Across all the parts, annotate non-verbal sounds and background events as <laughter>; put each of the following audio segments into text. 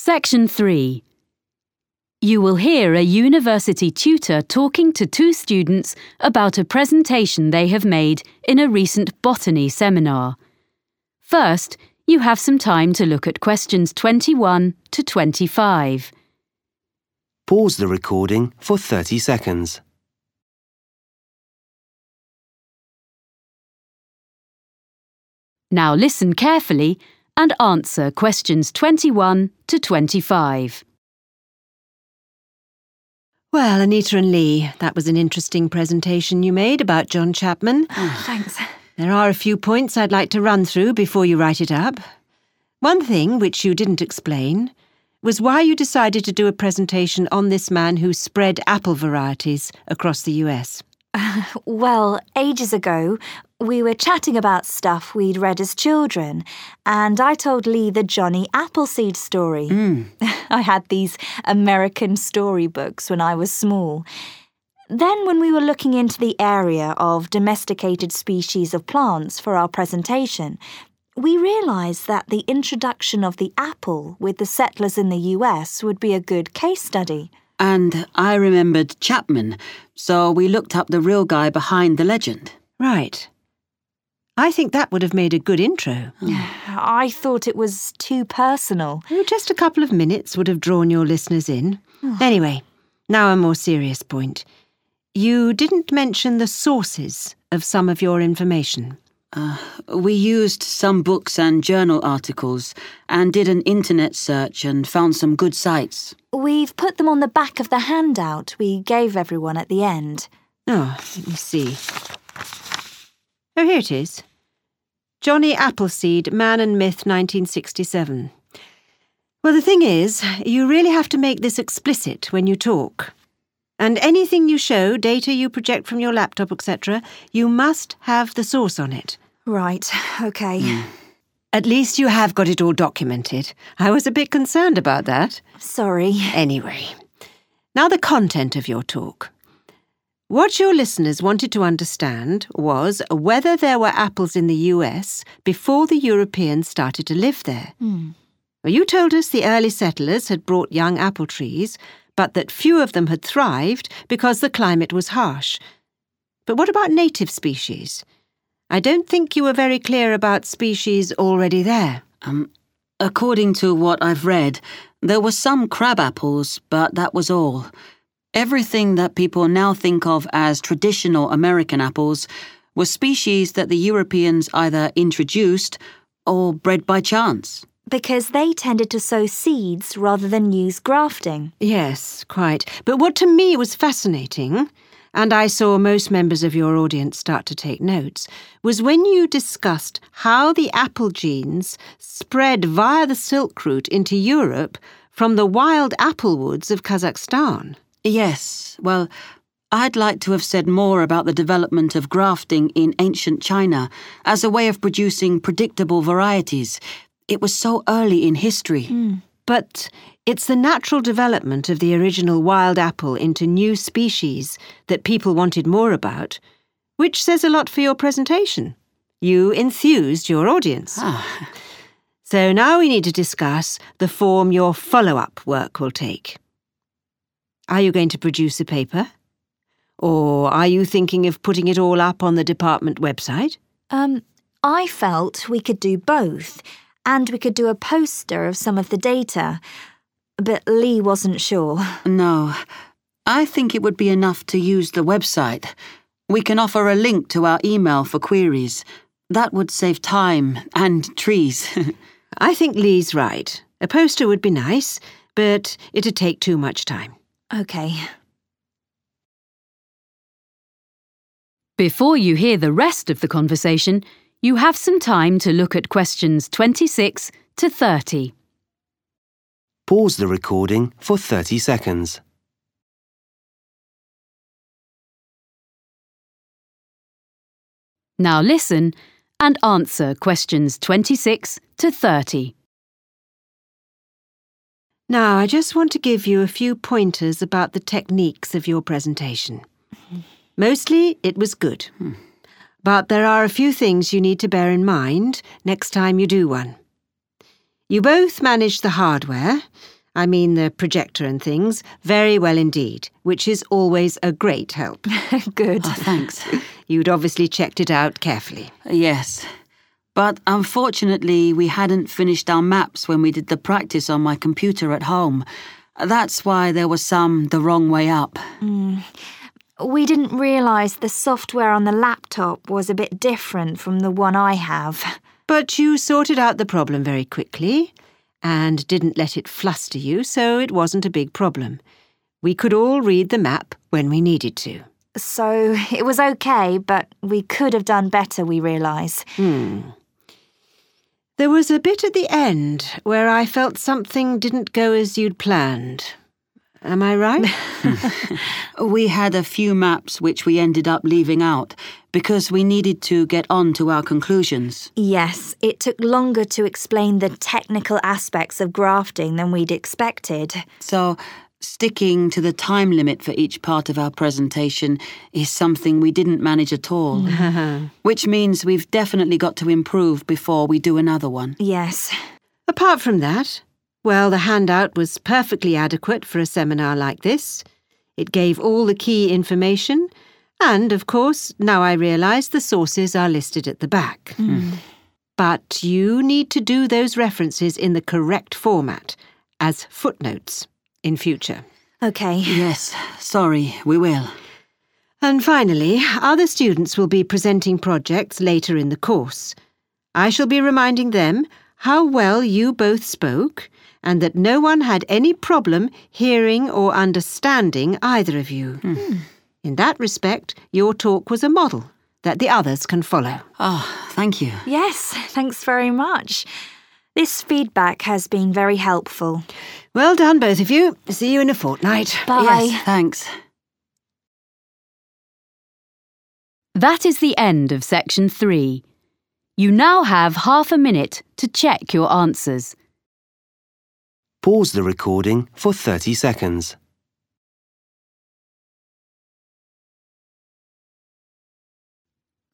Section 3. You will hear a university tutor talking to two students about a presentation they have made in a recent botany seminar. First, you have some time to look at questions 21 to 25. Pause the recording for 30 seconds. Now listen carefully and answer questions 21 to 25. Well, Anita and Lee, that was an interesting presentation you made about John Chapman. <sighs> Oh, thanks. There are a few points I'd like to run through before you write it up. One thing which you didn't explain was why you decided to do a presentation on this man who spread apple varieties across the US. <laughs> Well, ages ago, we were chatting about stuff we'd read as children, and I told Lee the Johnny Appleseed story. <laughs> I had these American storybooks when I was small. Then, when we were looking into the area of domesticated species of plants for our presentation, we realised that the introduction of the apple with the settlers in the US would be a good case study. And I remembered Chapman, so we looked up the real guy behind the legend. Right. I think that would have made a good intro. <sighs> I thought it was too personal. Oh, Just a couple of minutes would have drawn your listeners in. <sighs> Anyway, now a more serious point. You didn't mention the sources of some of your information. Uh, we used some books and journal articles and did an internet search and found some good sites. We've put them on the back of the handout we gave everyone at the end. Oh, let me see. Oh, here it is. Johnny Appleseed, Man and Myth, 1967. Well, the thing is, you really have to make this explicit when you talk. And anything you show, data you project from your laptop, etc., you must have the source on it. Right, okay. Hmm. At least you have got it all documented. I was a bit concerned about that. Sorry. Anyway, now the content of your talk. What your listeners wanted to understand was whether there were apples in the US before the Europeans started to live there. Well, you told us the early settlers had brought young apple trees, but that few of them had thrived because the climate was harsh. But what about native species? I don't think you were very clear about species already there. Um, according to what I've read, there were some crab apples, but that was all. Everything that people now think of as traditional American apples were species that the Europeans either introduced or bred by chance. Because they tended to sow seeds rather than use grafting. Yes, quite. But what to me was fascinating, and I saw most members of your audience start to take notes, was when you discussed how the apple genes spread via the Silk Route into Europe from the wild apple woods of Kazakhstan. Yes, well, I'd like to have said more about the development of grafting in ancient China as a way of producing predictable varieties. It was so early in history. Hmm. But it's the natural development of the original wild apple into new species that people wanted more about, which says a lot for your presentation. You enthused your audience. Ah. So now we need to discuss the form your follow up work will take. Are you going to produce a paper? Or are you thinking of putting it all up on the department website? Um, I felt we could do both, and we could do a poster of some of the data. But Lee wasn't sure. No, I think it would be enough to use the website. We can offer a link to our email for queries. That would save time and trees. <laughs> I think Lee's right. A poster would be nice, but it'd take too much time. Okay. Before you hear the rest of the conversation, you have some time to look at questions 26 to 30. Pause the recording for 30 seconds. Now listen and answer questions 26 to 30. Now, I just want to give you a few pointers about the techniques of your presentation. Mostly, it was good. But there are a few things you need to bear in mind next time you do one. You both managed the hardware, I mean the projector and things, very well indeed, which is always a great help. <laughs> Good. Oh, thanks. <laughs> You'd obviously checked it out carefully. yes. But unfortunately, we hadn't finished our maps when we did the practice on my computer at home. That's why there was some the wrong way up. Hmm. We didn't realise the software on the laptop was a bit different from the one I have. But you sorted out the problem very quickly and didn't let it fluster you, so it wasn't a big problem. We could all read the map when we needed to. So it was okay, but we could have done better, we realise. Hmm. There was a bit at the end where I felt something didn't go as you'd planned. Am I right? <laughs> <laughs> We had a few maps which we ended up leaving out because we needed to get on to our conclusions. Yes, it took longer to explain the technical aspects of grafting than we'd expected. So, sticking to the time limit for each part of our presentation is something we didn't manage at all. <laughs> Which means we've definitely got to improve before we do another one. Yes. Apart from that, well, the handout was perfectly adequate for a seminar like this. It gave all the key information, and of course, now I realise the sources are listed at the back. Hmm. But you need to do those references in the correct format, as footnotes, in future. Okay. Yes, sorry, we will. And finally, other students will be presenting projects later in the course. I shall be reminding them how well you both spoke and that no one had any problem hearing or understanding either of you. Hmm. In that respect, your talk was a model that the others can follow. Oh, thank you. Yes, thanks very much. This feedback has been very helpful. Well done, both of you. See you in a fortnight. Bye. Yes, thanks. That is the end of section three. You now have half a minute to check your answers. Pause the recording for 30 seconds.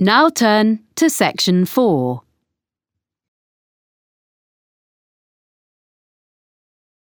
Now turn to section four.